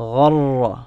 غر.